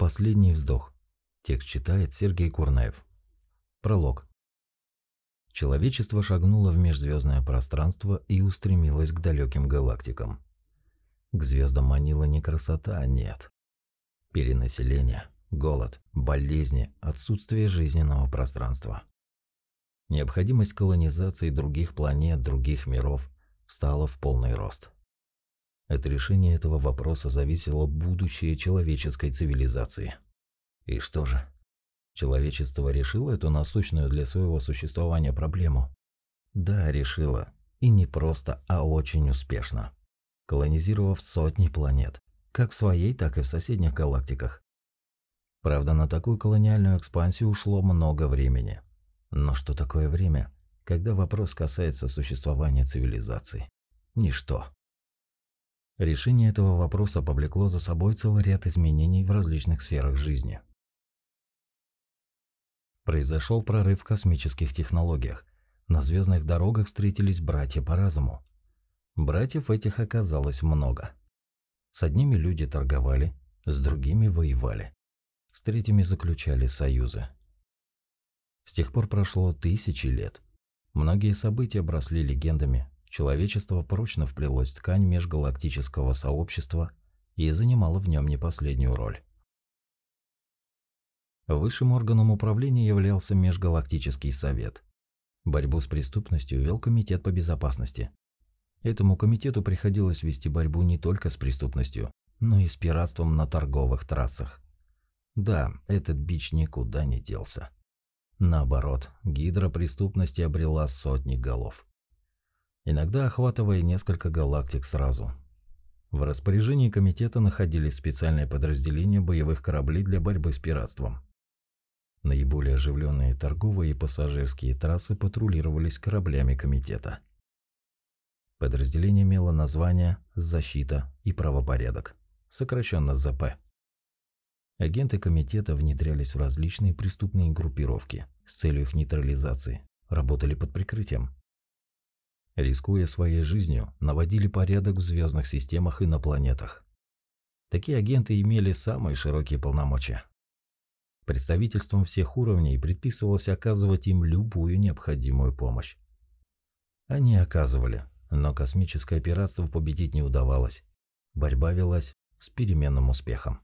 Последний вздох. Текст читает Сергей Курнаев. Пролог. Человечество шагнуло в межзвездное пространство и устремилось к далеким галактикам. К звездам манила не красота, а нет. Перенаселение, голод, болезни, отсутствие жизненного пространства. Необходимость колонизации других планет, других миров стала в полный рост. От решения этого вопроса зависело будущее человеческой цивилизации. И что же? Человечество решило эту насущную для своего существования проблему? Да, решило. И не просто, а очень успешно. Колонизировав сотни планет, как в своей, так и в соседних галактиках. Правда, на такую колониальную экспансию ушло много времени. Но что такое время, когда вопрос касается существования цивилизации? Ничто. Решение этого вопроса повлекло за собой целый ряд изменений в различных сферах жизни. Произошел прорыв в космических технологиях. На звездных дорогах встретились братья по разуму. Братьев этих оказалось много. С одними люди торговали, с другими воевали. С третьими заключали союзы. С тех пор прошло тысячи лет. Многие события обросли легендами. Человечество прочно вплелось в ткань межгалактического сообщества и занимало в нем не последнюю роль. Высшим органом управления являлся Межгалактический совет. Борьбу с преступностью вел Комитет по безопасности. Этому комитету приходилось вести борьбу не только с преступностью, но и с пиратством на торговых трассах. Да, этот бич никуда не делся. Наоборот, гидра преступности обрела сотни голов. Иногда охватывая несколько галактик сразу. В распоряжении комитета находились специальные подразделения боевых кораблей для борьбы с пиратством. Наиболее оживленные торговые и пассажирские трассы патрулировались кораблями комитета. Подразделение имело название «Защита и правопорядок», сокращенно ЗП. Агенты комитета внедрялись в различные преступные группировки с целью их нейтрализации, работали под прикрытием. Рискуя своей жизнью, наводили порядок в звездных системах и на планетах. Такие агенты имели самые широкие полномочия. Представительством всех уровней предписывалось оказывать им любую необходимую помощь. Они оказывали, но космическое пиратство победить не удавалось. Борьба велась с переменным успехом.